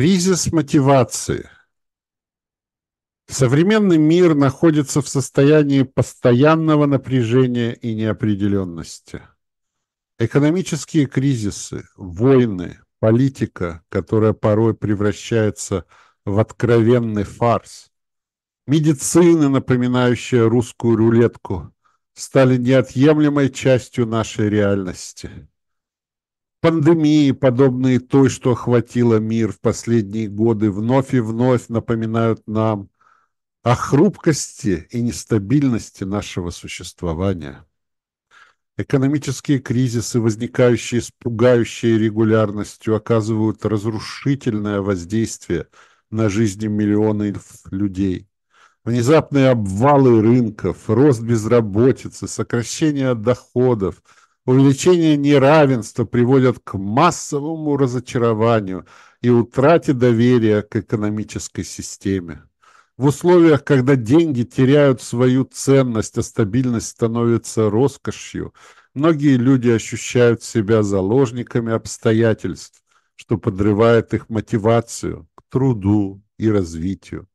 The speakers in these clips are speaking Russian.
Кризис мотивации. Современный мир находится в состоянии постоянного напряжения и неопределенности. Экономические кризисы, войны, политика, которая порой превращается в откровенный фарс, медицина, напоминающая русскую рулетку, стали неотъемлемой частью нашей реальности. Пандемии, подобные той, что охватила мир в последние годы, вновь и вновь напоминают нам о хрупкости и нестабильности нашего существования. Экономические кризисы, возникающие с пугающей регулярностью, оказывают разрушительное воздействие на жизни миллионов людей. Внезапные обвалы рынков, рост безработицы, сокращение доходов – Увеличение неравенства приводят к массовому разочарованию и утрате доверия к экономической системе. В условиях, когда деньги теряют свою ценность, а стабильность становится роскошью, многие люди ощущают себя заложниками обстоятельств, что подрывает их мотивацию к труду и развитию.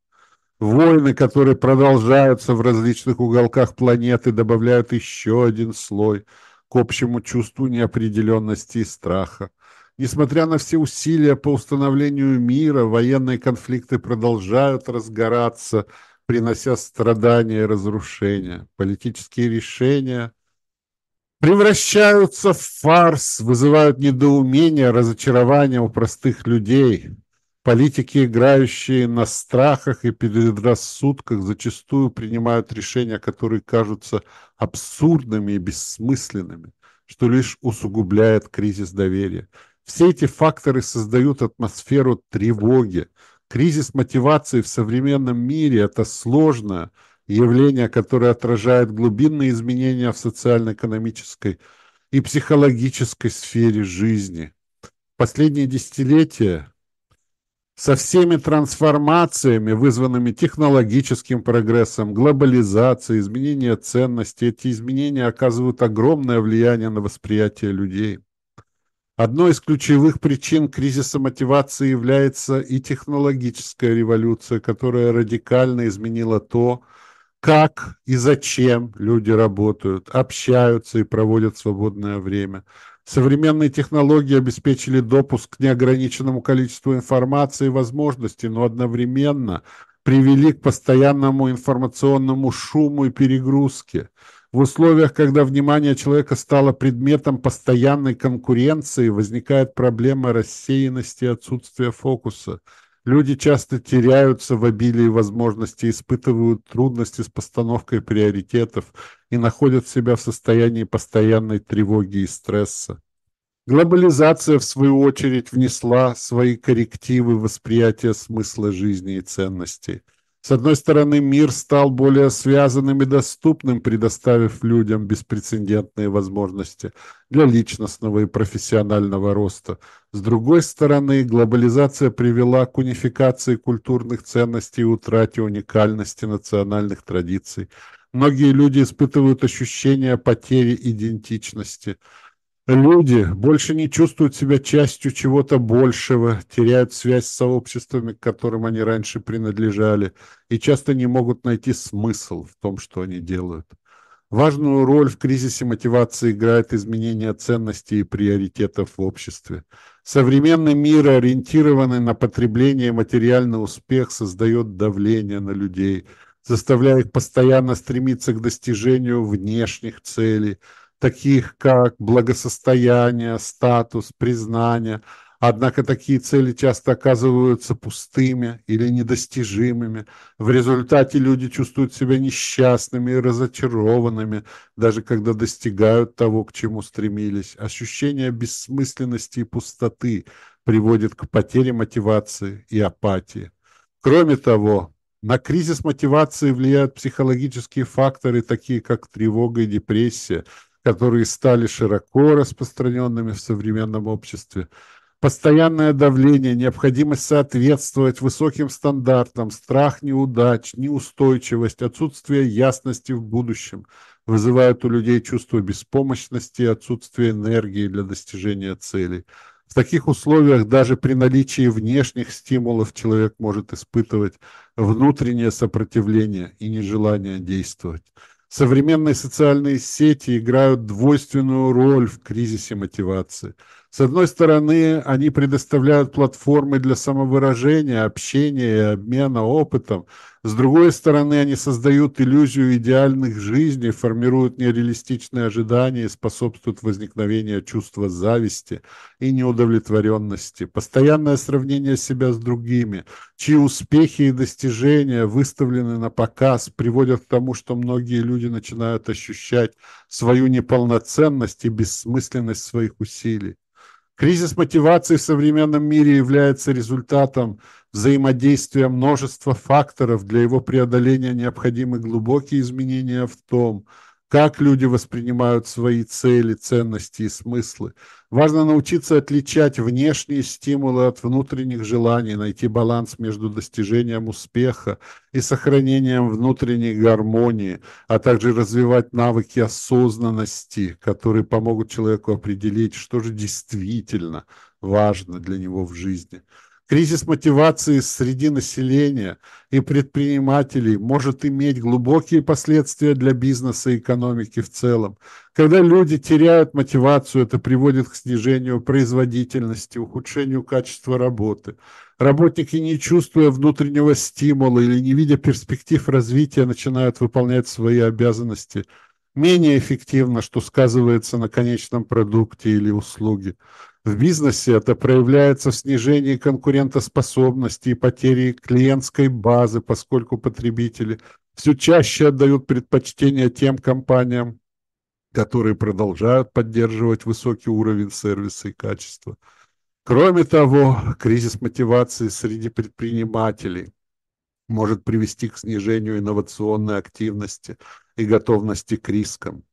Войны, которые продолжаются в различных уголках планеты, добавляют еще один слой – к общему чувству неопределенности и страха. Несмотря на все усилия по установлению мира, военные конфликты продолжают разгораться, принося страдания и разрушения. Политические решения превращаются в фарс, вызывают недоумение, разочарование у простых людей. Политики, играющие на страхах и предрассудках, зачастую принимают решения, которые кажутся абсурдными и бессмысленными, что лишь усугубляет кризис доверия. Все эти факторы создают атмосферу тревоги. Кризис мотивации в современном мире – это сложное явление, которое отражает глубинные изменения в социально-экономической и психологической сфере жизни. Последние десятилетия со всеми трансформациями, вызванными технологическим прогрессом, глобализацией, изменением ценностей, эти изменения оказывают огромное влияние на восприятие людей. Одной из ключевых причин кризиса мотивации является и технологическая революция, которая радикально изменила то, как и зачем люди работают, общаются и проводят свободное время – Современные технологии обеспечили допуск к неограниченному количеству информации и возможностей, но одновременно привели к постоянному информационному шуму и перегрузке. В условиях, когда внимание человека стало предметом постоянной конкуренции, возникает проблема рассеянности и отсутствия фокуса. Люди часто теряются в обилии возможностей, испытывают трудности с постановкой приоритетов и находят себя в состоянии постоянной тревоги и стресса. Глобализация, в свою очередь, внесла свои коррективы в восприятие смысла жизни и ценностей. С одной стороны, мир стал более связанным и доступным, предоставив людям беспрецедентные возможности для личностного и профессионального роста. С другой стороны, глобализация привела к унификации культурных ценностей и утрате уникальности национальных традиций. Многие люди испытывают ощущение потери идентичности – Люди больше не чувствуют себя частью чего-то большего, теряют связь с сообществами, к которым они раньше принадлежали, и часто не могут найти смысл в том, что они делают. Важную роль в кризисе мотивации играет изменение ценностей и приоритетов в обществе. Современный мир, ориентированный на потребление и материальный успех, создает давление на людей, заставляя их постоянно стремиться к достижению внешних целей – таких как благосостояние, статус, признание. Однако такие цели часто оказываются пустыми или недостижимыми. В результате люди чувствуют себя несчастными и разочарованными, даже когда достигают того, к чему стремились. Ощущение бессмысленности и пустоты приводит к потере мотивации и апатии. Кроме того, на кризис мотивации влияют психологические факторы, такие как тревога и депрессия – которые стали широко распространенными в современном обществе. Постоянное давление, необходимость соответствовать высоким стандартам, страх неудач, неустойчивость, отсутствие ясности в будущем вызывают у людей чувство беспомощности и отсутствие энергии для достижения целей. В таких условиях даже при наличии внешних стимулов человек может испытывать внутреннее сопротивление и нежелание действовать. Современные социальные сети играют двойственную роль в кризисе мотивации. С одной стороны, они предоставляют платформы для самовыражения, общения и обмена опытом. С другой стороны, они создают иллюзию идеальных жизней, формируют нереалистичные ожидания и способствуют возникновению чувства зависти и неудовлетворенности. Постоянное сравнение себя с другими, чьи успехи и достижения выставлены на показ, приводят к тому, что многие люди начинают ощущать свою неполноценность и бессмысленность своих усилий. Кризис мотивации в современном мире является результатом взаимодействия множества факторов. Для его преодоления необходимы глубокие изменения в том, как люди воспринимают свои цели, ценности и смыслы. Важно научиться отличать внешние стимулы от внутренних желаний, найти баланс между достижением успеха и сохранением внутренней гармонии, а также развивать навыки осознанности, которые помогут человеку определить, что же действительно важно для него в жизни. Кризис мотивации среди населения и предпринимателей может иметь глубокие последствия для бизнеса и экономики в целом. Когда люди теряют мотивацию, это приводит к снижению производительности, ухудшению качества работы. Работники, не чувствуя внутреннего стимула или не видя перспектив развития, начинают выполнять свои обязанности менее эффективно, что сказывается на конечном продукте или услуге. В бизнесе это проявляется в снижении конкурентоспособности и потере клиентской базы, поскольку потребители все чаще отдают предпочтение тем компаниям, которые продолжают поддерживать высокий уровень сервиса и качества. Кроме того, кризис мотивации среди предпринимателей может привести к снижению инновационной активности и готовности к рискам.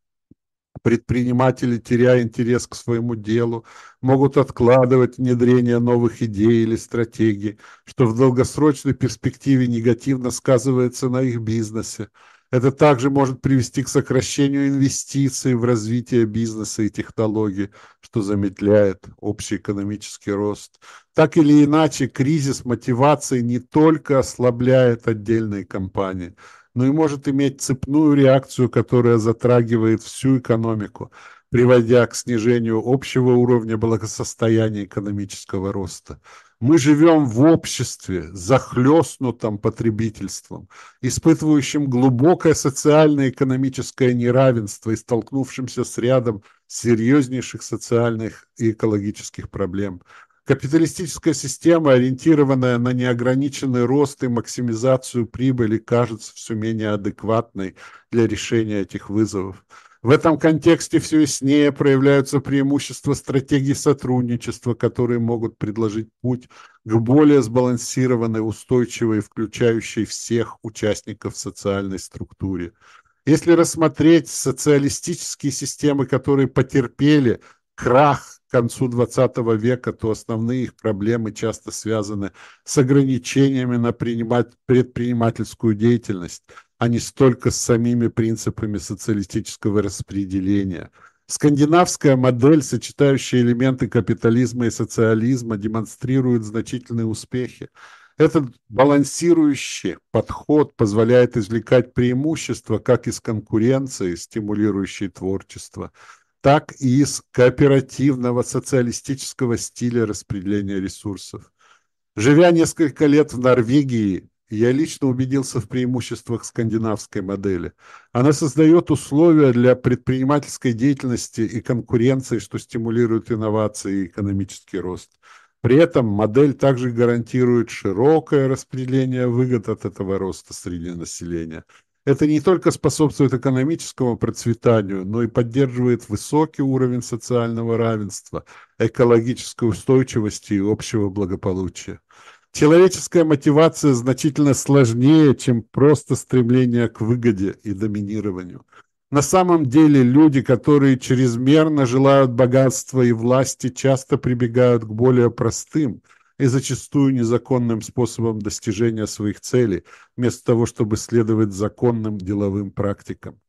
Предприниматели, теряя интерес к своему делу, могут откладывать внедрение новых идей или стратегий, что в долгосрочной перспективе негативно сказывается на их бизнесе. Это также может привести к сокращению инвестиций в развитие бизнеса и технологий, что замедляет общий экономический рост. Так или иначе, кризис мотивации не только ослабляет отдельные компании – но и может иметь цепную реакцию, которая затрагивает всю экономику, приводя к снижению общего уровня благосостояния экономического роста. Мы живем в обществе, захлестнутом потребительством, испытывающем глубокое социально-экономическое неравенство и столкнувшимся с рядом серьезнейших социальных и экологических проблем – Капиталистическая система, ориентированная на неограниченный рост и максимизацию прибыли, кажется все менее адекватной для решения этих вызовов. В этом контексте все яснее проявляются преимущества стратегий сотрудничества, которые могут предложить путь к более сбалансированной, устойчивой, включающей всех участников социальной структуре. Если рассмотреть социалистические системы, которые потерпели крах концу 20 века, то основные их проблемы часто связаны с ограничениями на предпринимательскую деятельность, а не столько с самими принципами социалистического распределения. Скандинавская модель, сочетающая элементы капитализма и социализма, демонстрирует значительные успехи. Этот балансирующий подход позволяет извлекать преимущества как из конкуренции, стимулирующей творчество, так и из кооперативного социалистического стиля распределения ресурсов. Живя несколько лет в Норвегии, я лично убедился в преимуществах скандинавской модели. Она создает условия для предпринимательской деятельности и конкуренции, что стимулирует инновации и экономический рост. При этом модель также гарантирует широкое распределение выгод от этого роста среди населения – это не только способствует экономическому процветанию, но и поддерживает высокий уровень социального равенства, экологической устойчивости и общего благополучия. Человеческая мотивация значительно сложнее, чем просто стремление к выгоде и доминированию. На самом деле люди, которые чрезмерно желают богатства и власти, часто прибегают к более простым – и зачастую незаконным способом достижения своих целей, вместо того, чтобы следовать законным деловым практикам.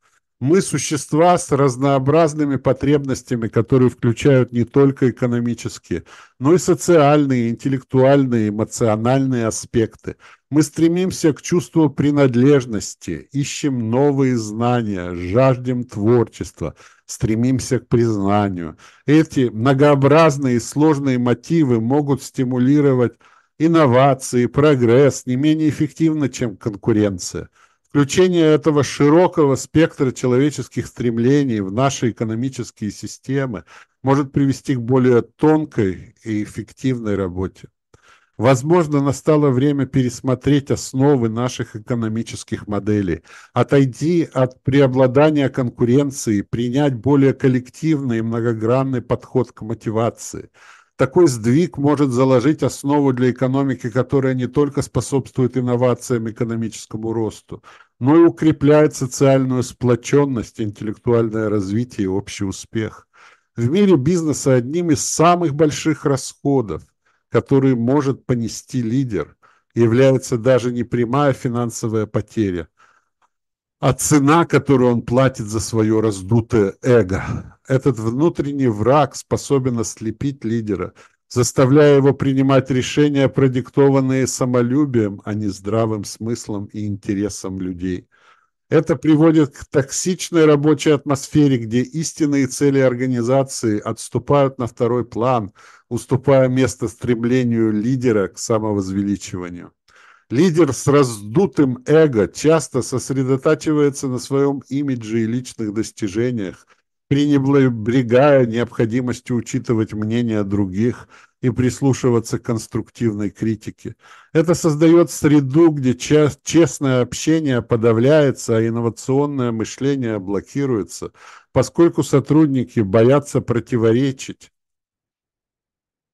Мы существа с разнообразными потребностями, которые включают не только экономические, но и социальные, интеллектуальные, эмоциональные аспекты. Мы стремимся к чувству принадлежности, ищем новые знания, жаждем творчества, стремимся к признанию. Эти многообразные и сложные мотивы могут стимулировать инновации, прогресс не менее эффективно, чем конкуренция – Включение этого широкого спектра человеческих стремлений в наши экономические системы может привести к более тонкой и эффективной работе. Возможно, настало время пересмотреть основы наших экономических моделей, отойти от преобладания конкуренции, принять более коллективный и многогранный подход к мотивации – такой сдвиг может заложить основу для экономики, которая не только способствует инновациям и экономическому росту, но и укрепляет социальную сплоченность, интеллектуальное развитие и общий успех. В мире бизнеса одним из самых больших расходов, которые может понести лидер, является даже не прямая финансовая потеря, а цена, которую он платит за свое раздутое эго. Этот внутренний враг способен ослепить лидера, заставляя его принимать решения, продиктованные самолюбием, а не здравым смыслом и интересом людей. Это приводит к токсичной рабочей атмосфере, где истинные цели организации отступают на второй план, уступая место стремлению лидера к самовозвеличиванию. Лидер с раздутым эго часто сосредотачивается на своем имидже и личных достижениях, пренебрегая необходимостью учитывать мнение других и прислушиваться к конструктивной критике. Это создает среду, где честное общение подавляется, а инновационное мышление блокируется, поскольку сотрудники боятся противоречить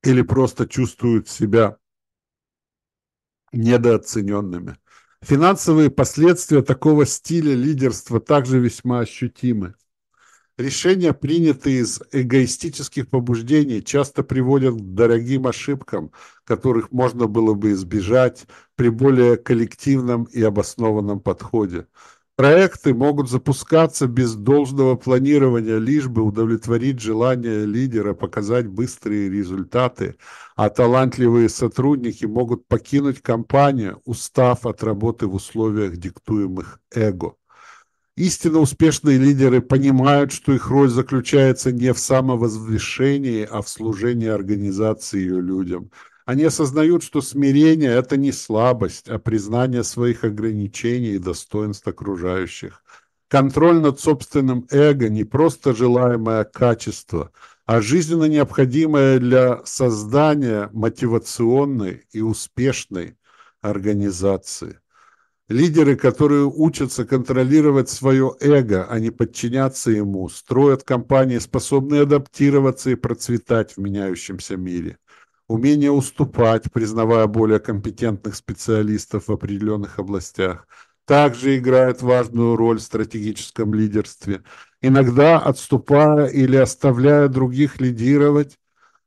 или просто чувствуют себя недооцененными. Финансовые последствия такого стиля лидерства также весьма ощутимы. Решения, принятые из эгоистических побуждений, часто приводят к дорогим ошибкам, которых можно было бы избежать при более коллективном и обоснованном подходе. Проекты могут запускаться без должного планирования, лишь бы удовлетворить желание лидера показать быстрые результаты, а талантливые сотрудники могут покинуть компанию, устав от работы в условиях диктуемых эго. Истинно успешные лидеры понимают, что их роль заключается не в самовозвышении, а в служении организации ее людям. Они осознают, что смирение – это не слабость, а признание своих ограничений и достоинств окружающих. Контроль над собственным эго – не просто желаемое качество, а жизненно необходимое для создания мотивационной и успешной организации. Лидеры, которые учатся контролировать свое эго, а не подчиняться ему, строят компании, способные адаптироваться и процветать в меняющемся мире. Умение уступать, признавая более компетентных специалистов в определенных областях, также играет важную роль в стратегическом лидерстве. Иногда, отступая или оставляя других лидировать,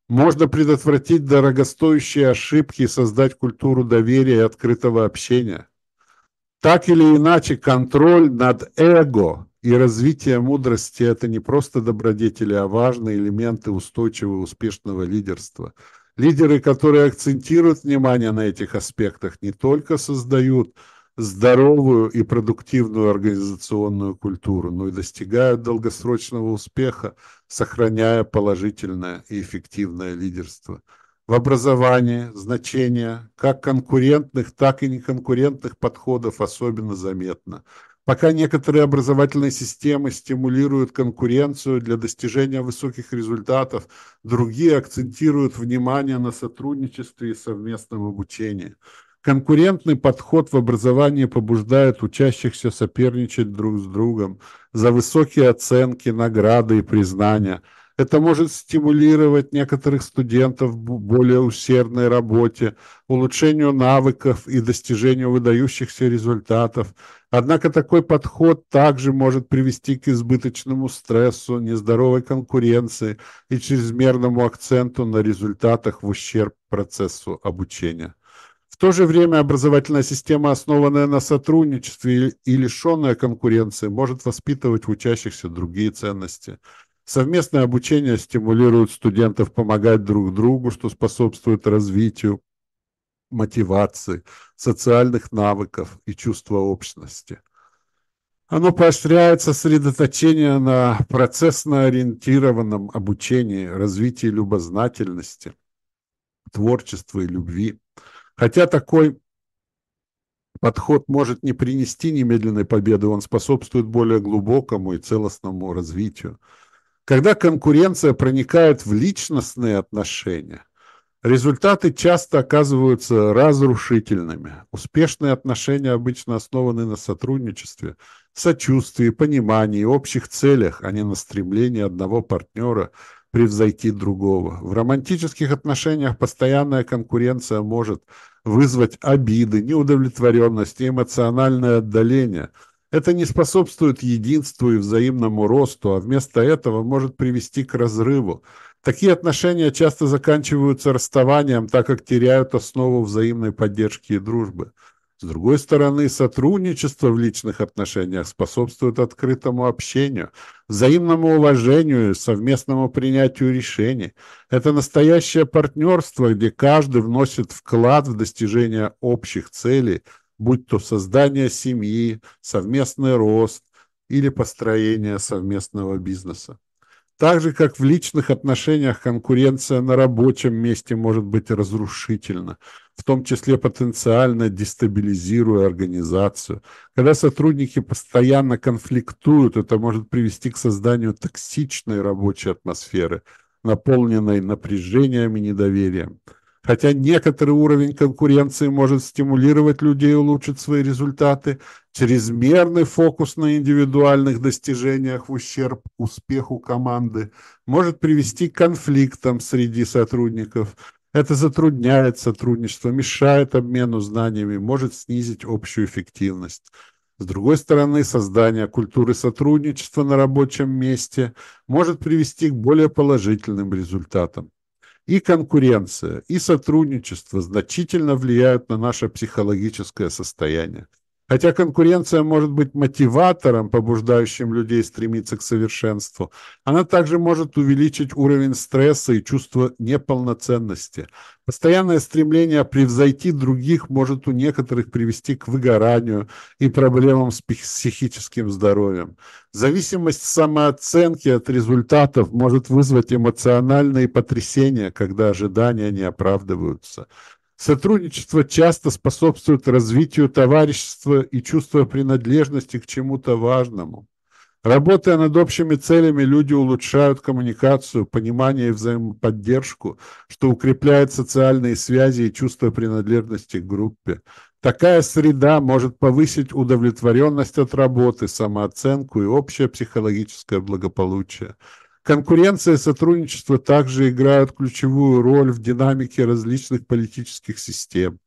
можно предотвратить дорогостоящие ошибки и создать культуру доверия и открытого общения. Так или иначе, контроль над эго и развитие мудрости – это не просто добродетели, а важные элементы устойчивого успешного лидерства. Лидеры, которые акцентируют внимание на этих аспектах, не только создают здоровую и продуктивную организационную культуру, но и достигают долгосрочного успеха, сохраняя положительное и эффективное лидерство – в образовании значение как конкурентных, так и неконкурентных подходов особенно заметно. Пока некоторые образовательные системы стимулируют конкуренцию для достижения высоких результатов, другие акцентируют внимание на сотрудничестве и совместном обучении. Конкурентный подход в образовании побуждает учащихся соперничать друг с другом за высокие оценки, награды и признания – это может стимулировать некоторых студентов к более усердной работе, улучшению навыков и достижению выдающихся результатов. Однако такой подход также может привести к избыточному стрессу, нездоровой конкуренции и чрезмерному акценту на результатах в ущерб процессу обучения то же время образовательная система, основанная на сотрудничестве и лишенная конкуренции, может воспитывать в учащихся другие ценности. Совместное обучение стимулирует студентов помогать друг другу, что способствует развитию мотивации, социальных навыков и чувства общности. Оно поощряет сосредоточение на процессно-ориентированном обучении, развитии любознательности, творчества и любви. Хотя такой подход может не принести немедленной победы, он способствует более глубокому и целостному развитию. Когда конкуренция проникает в личностные отношения, результаты часто оказываются разрушительными. Успешные отношения обычно основаны на сотрудничестве, сочувствии, понимании, общих целях, а не на стремлении одного партнера превзойти другого. В романтических отношениях постоянная конкуренция может вызвать обиды, неудовлетворенность и эмоциональное отдаление – это не способствует единству и взаимному росту, а вместо этого может привести к разрыву. Такие отношения часто заканчиваются расставанием, так как теряют основу взаимной поддержки и дружбы. С другой стороны, сотрудничество в личных отношениях способствует открытому общению, взаимному уважению и совместному принятию решений. Это настоящее партнерство, где каждый вносит вклад в достижение общих целей – будь то создание семьи, совместный рост или построение совместного бизнеса. Так же, как в личных отношениях конкуренция на рабочем месте может быть разрушительна, в том числе потенциально дестабилизируя организацию. Когда сотрудники постоянно конфликтуют, это может привести к созданию токсичной рабочей атмосферы, наполненной напряжением и недоверием. Хотя некоторый уровень конкуренции может стимулировать людей улучшить свои результаты, чрезмерный фокус на индивидуальных достижениях в ущерб успеху команды может привести к конфликтам среди сотрудников. Это затрудняет сотрудничество, мешает обмену знаниями, может снизить общую эффективность. С другой стороны, создание культуры сотрудничества на рабочем месте может привести к более положительным результатам и конкуренция, и сотрудничество значительно влияют на наше психологическое состояние. Хотя конкуренция может быть мотиватором, побуждающим людей стремиться к совершенству, она также может увеличить уровень стресса и чувство неполноценности. Постоянное стремление превзойти других может у некоторых привести к выгоранию и проблемам с психическим здоровьем. Зависимость самооценки от результатов может вызвать эмоциональные потрясения, когда ожидания не оправдываются. Сотрудничество часто способствует развитию товарищества и чувства принадлежности к чему-то важному. Работая над общими целями, люди улучшают коммуникацию, понимание и взаимоподдержку, что укрепляет социальные связи и чувство принадлежности к группе. Такая среда может повысить удовлетворенность от работы, самооценку и общее психологическое благополучие. Конкуренция и сотрудничество также играют ключевую роль в динамике различных политических систем.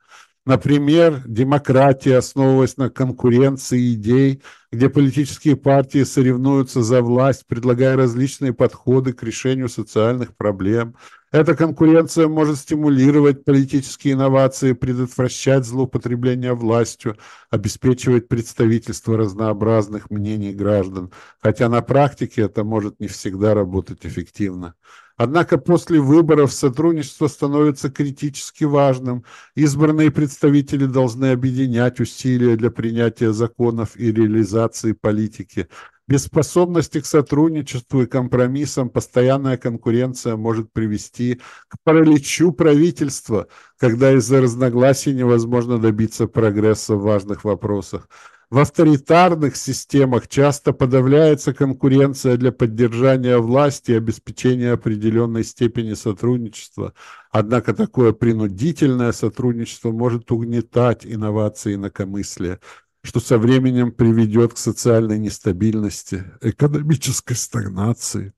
Например, демократия, основываясь на конкуренции идей, где политические партии соревнуются за власть, предлагая различные подходы к решению социальных проблем. Эта конкуренция может стимулировать политические инновации, предотвращать злоупотребление властью, обеспечивать представительство разнообразных мнений граждан, хотя на практике это может не всегда работать эффективно. Однако после выборов сотрудничество становится критически важным. Избранные представители должны объединять усилия для принятия законов и реализации политики. Без способности к сотрудничеству и компромиссам постоянная конкуренция может привести к параличу правительства, когда из-за разногласий невозможно добиться прогресса в важных вопросах. В авторитарных системах часто подавляется конкуренция для поддержания власти и обеспечения определенной степени сотрудничества. Однако такое принудительное сотрудничество может угнетать инновации и инакомыслие, что со временем приведет к социальной нестабильности, экономической стагнации.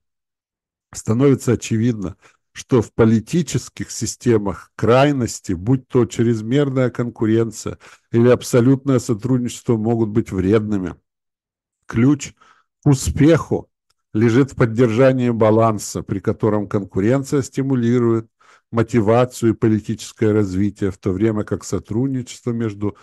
Становится очевидно, что в политических системах крайности, будь то чрезмерная конкуренция или абсолютное сотрудничество, могут быть вредными. Ключ к успеху лежит в поддержании баланса, при котором конкуренция стимулирует, мотивацию и политическое развитие, в то время как сотрудничество между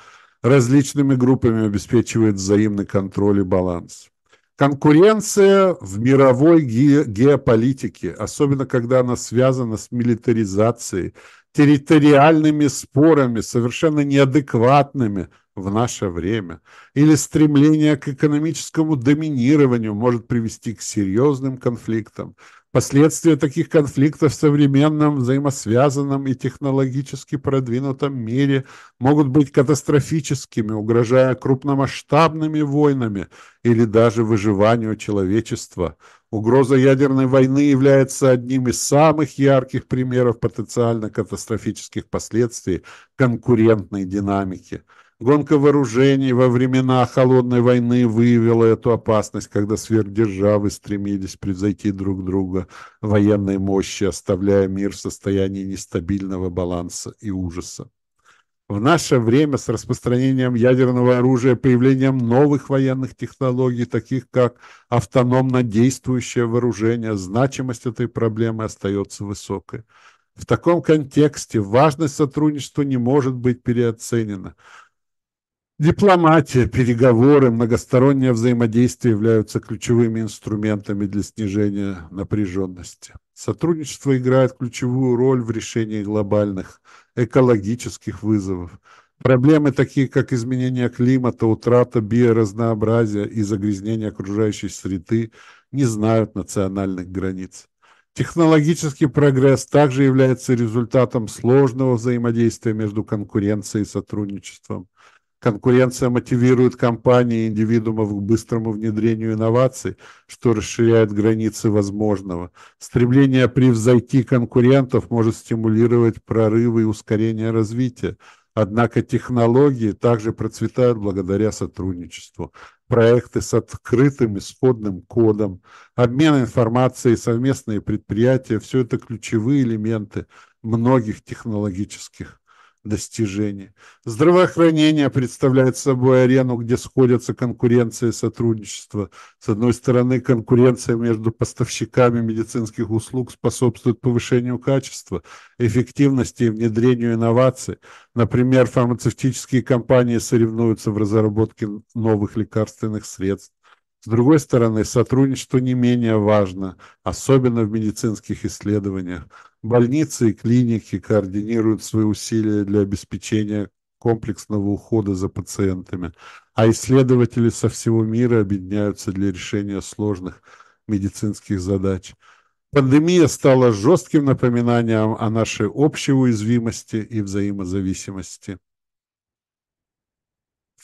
различными группами обеспечивает взаимный контроль и баланс. Конкуренция в мировой ге геополитике, особенно когда она связана с милитаризацией, территориальными спорами, совершенно неадекватными в наше время, или стремление к экономическому доминированию может привести к серьезным конфликтам, Последствия таких конфликтов в современном, взаимосвязанном и технологически продвинутом мире могут быть катастрофическими, угрожая крупномасштабными войнами или даже выживанию человечества. Угроза ядерной войны является одним из самых ярких примеров потенциально катастрофических последствий конкурентной динамики. Гонка вооружений во времена Холодной войны выявила эту опасность, когда сверхдержавы стремились превзойти друг друга военной мощи, оставляя мир в состоянии нестабильного баланса и ужаса. В наше время с распространением ядерного оружия, появлением новых военных технологий, таких как автономно действующее вооружение, значимость этой проблемы остается высокой. В таком контексте важность сотрудничества не может быть переоценена – Дипломатия, переговоры, многостороннее взаимодействие являются ключевыми инструментами для снижения напряженности. Сотрудничество играет ключевую роль в решении глобальных экологических вызовов. Проблемы, такие как изменение климата, утрата биоразнообразия и загрязнение окружающей среды, не знают национальных границ. Технологический прогресс также является результатом сложного взаимодействия между конкуренцией и сотрудничеством. Конкуренция мотивирует компании и индивидуумов к быстрому внедрению инноваций, что расширяет границы возможного. Стремление превзойти конкурентов может стимулировать прорывы и ускорение развития. Однако технологии также процветают благодаря сотрудничеству. Проекты с открытым исходным кодом, обмен информацией, совместные предприятия – все это ключевые элементы многих технологических достижений. Здравоохранение представляет собой арену, где сходятся конкуренция и сотрудничество. С одной стороны, конкуренция между поставщиками медицинских услуг способствует повышению качества, эффективности и внедрению инноваций. Например, фармацевтические компании соревнуются в разработке новых лекарственных средств. С другой стороны, сотрудничество не менее важно, особенно в медицинских исследованиях. Больницы и клиники координируют свои усилия для обеспечения комплексного ухода за пациентами, а исследователи со всего мира объединяются для решения сложных медицинских задач. Пандемия стала жестким напоминанием о нашей общей уязвимости и взаимозависимости.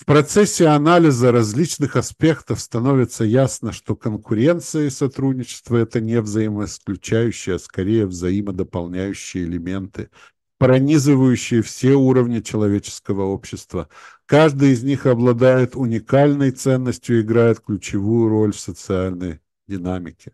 В процессе анализа различных аспектов становится ясно, что конкуренция и сотрудничество – это не взаимоисключающие, а скорее взаимодополняющие элементы, пронизывающие все уровни человеческого общества. Каждый из них обладает уникальной ценностью и играет ключевую роль в социальной динамике.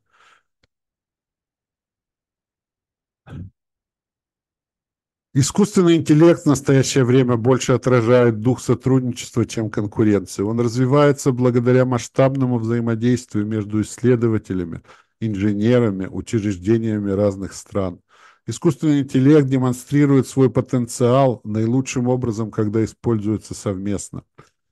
Искусственный интеллект в настоящее время больше отражает дух сотрудничества, чем конкуренции. Он развивается благодаря масштабному взаимодействию между исследователями, инженерами, учреждениями разных стран. Искусственный интеллект демонстрирует свой потенциал наилучшим образом, когда используется совместно.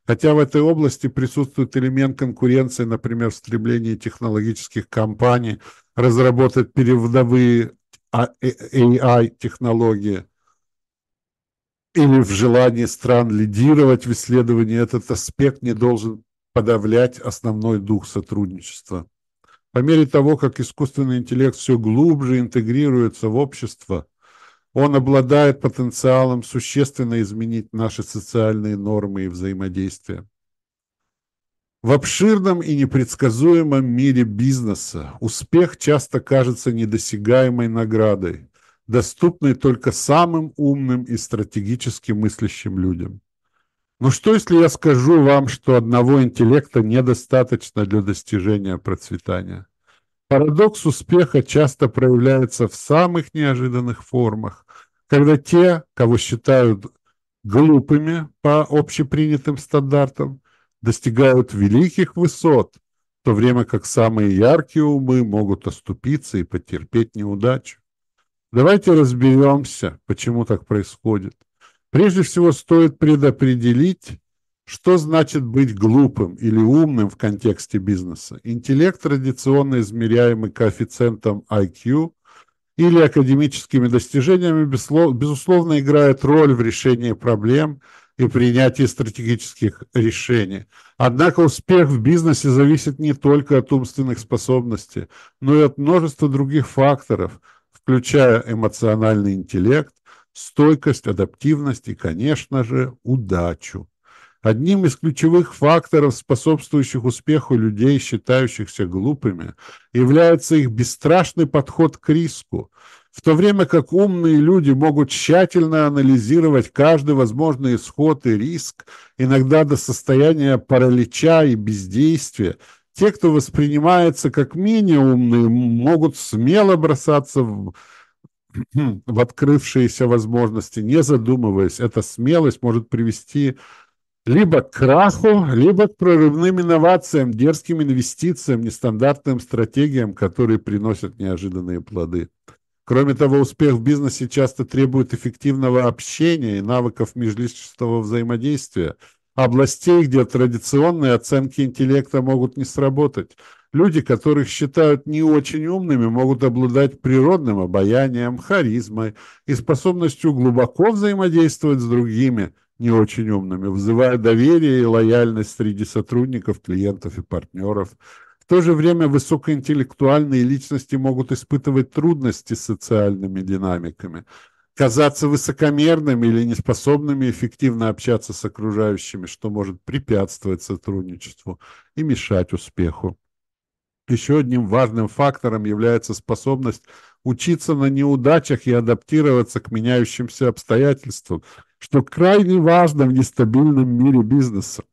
Хотя в этой области присутствует элемент конкуренции, например, в стремлении технологических компаний разработать передовые AI-технологии – или в желании стран лидировать в исследовании, этот аспект не должен подавлять основной дух сотрудничества. По мере того, как искусственный интеллект все глубже интегрируется в общество, он обладает потенциалом существенно изменить наши социальные нормы и взаимодействия. В обширном и непредсказуемом мире бизнеса успех часто кажется недосягаемой наградой, доступной только самым умным и стратегически мыслящим людям. Но что, если я скажу вам, что одного интеллекта недостаточно для достижения процветания? Парадокс успеха часто проявляется в самых неожиданных формах, когда те, кого считают глупыми по общепринятым стандартам, достигают великих высот, в то время как самые яркие умы могут оступиться и потерпеть неудачу. Давайте разберемся, почему так происходит. Прежде всего, стоит предопределить, что значит быть глупым или умным в контексте бизнеса. Интеллект, традиционно измеряемый коэффициентом IQ или академическими достижениями, безусловно, играет роль в решении проблем и принятии стратегических решений. Однако успех в бизнесе зависит не только от умственных способностей, но и от множества других факторов – включая эмоциональный интеллект, стойкость, адаптивность и, конечно же, удачу. Одним из ключевых факторов, способствующих успеху людей, считающихся глупыми, является их бесстрашный подход к риску, в то время как умные люди могут тщательно анализировать каждый возможный исход и риск, иногда до состояния паралича и бездействия, те, кто воспринимается как менее умные, могут смело бросаться в, в открывшиеся возможности, не задумываясь. Эта смелость может привести либо к краху, либо к прорывным инновациям, дерзким инвестициям, нестандартным стратегиям, которые приносят неожиданные плоды. Кроме того, успех в бизнесе часто требует эффективного общения и навыков межличностного взаимодействия – областей, где традиционные оценки интеллекта могут не сработать. Люди, которых считают не очень умными, могут обладать природным обаянием, харизмой и способностью глубоко взаимодействовать с другими не очень умными, вызывая доверие и лояльность среди сотрудников, клиентов и партнеров. В то же время высокоинтеллектуальные личности могут испытывать трудности с социальными динамиками – казаться высокомерными или неспособными эффективно общаться с окружающими, что может препятствовать сотрудничеству и мешать успеху. Еще одним важным фактором является способность учиться на неудачах и адаптироваться к меняющимся обстоятельствам, что крайне важно в нестабильном мире бизнеса.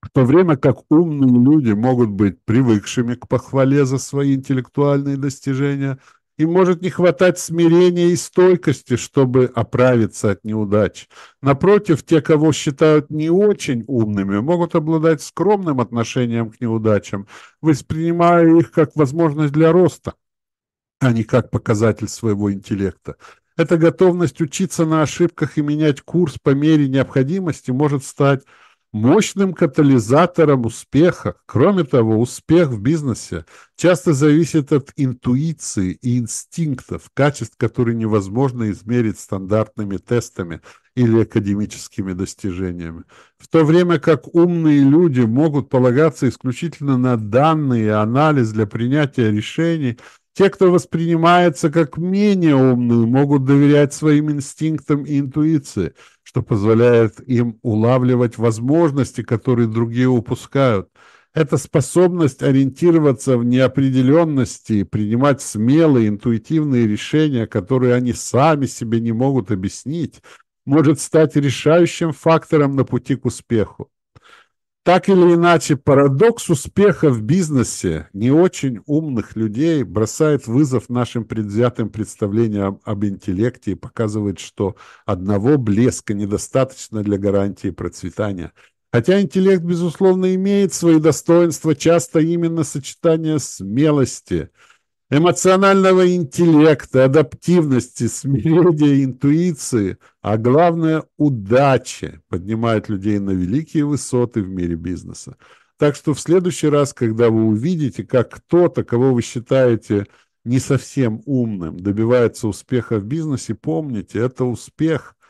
В то время как умные люди могут быть привыкшими к похвале за свои интеллектуальные достижения – им может не хватать смирения и стойкости, чтобы оправиться от неудач. Напротив, те, кого считают не очень умными, могут обладать скромным отношением к неудачам, воспринимая их как возможность для роста, а не как показатель своего интеллекта. Эта готовность учиться на ошибках и менять курс по мере необходимости может стать мощным катализатором успеха. Кроме того, успех в бизнесе часто зависит от интуиции и инстинктов, качеств, которые невозможно измерить стандартными тестами или академическими достижениями. В то время как умные люди могут полагаться исключительно на данные и анализ для принятия решений, те, кто воспринимается как менее умные, могут доверять своим инстинктам и интуиции – что позволяет им улавливать возможности, которые другие упускают. Эта способность ориентироваться в неопределенности, принимать смелые, интуитивные решения, которые они сами себе не могут объяснить, может стать решающим фактором на пути к успеху. Так или иначе, парадокс успеха в бизнесе не очень умных людей бросает вызов нашим предвзятым представлениям об интеллекте и показывает, что одного блеска недостаточно для гарантии процветания. Хотя интеллект, безусловно, имеет свои достоинства, часто именно сочетание смелости – эмоционального интеллекта, адаптивности, смирения, интуиции, а главное – удачи поднимает людей на великие высоты в мире бизнеса. Так что в следующий раз, когда вы увидите, как кто-то, кого вы считаете не совсем умным, добивается успеха в бизнесе, помните, это успех –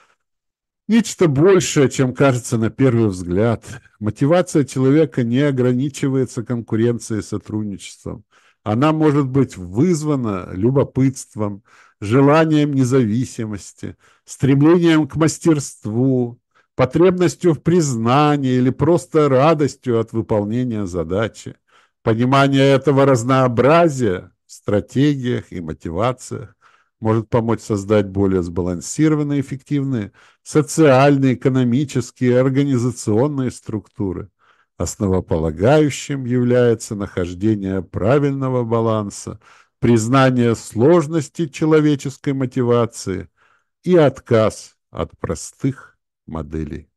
Нечто большее, чем кажется на первый взгляд. Мотивация человека не ограничивается конкуренцией и сотрудничеством. Она может быть вызвана любопытством, желанием независимости, стремлением к мастерству, потребностью в признании или просто радостью от выполнения задачи. Понимание этого разнообразия в стратегиях и мотивациях может помочь создать более сбалансированные, эффективные социальные, экономические организационные структуры. Основополагающим является нахождение правильного баланса, признание сложности человеческой мотивации и отказ от простых моделей.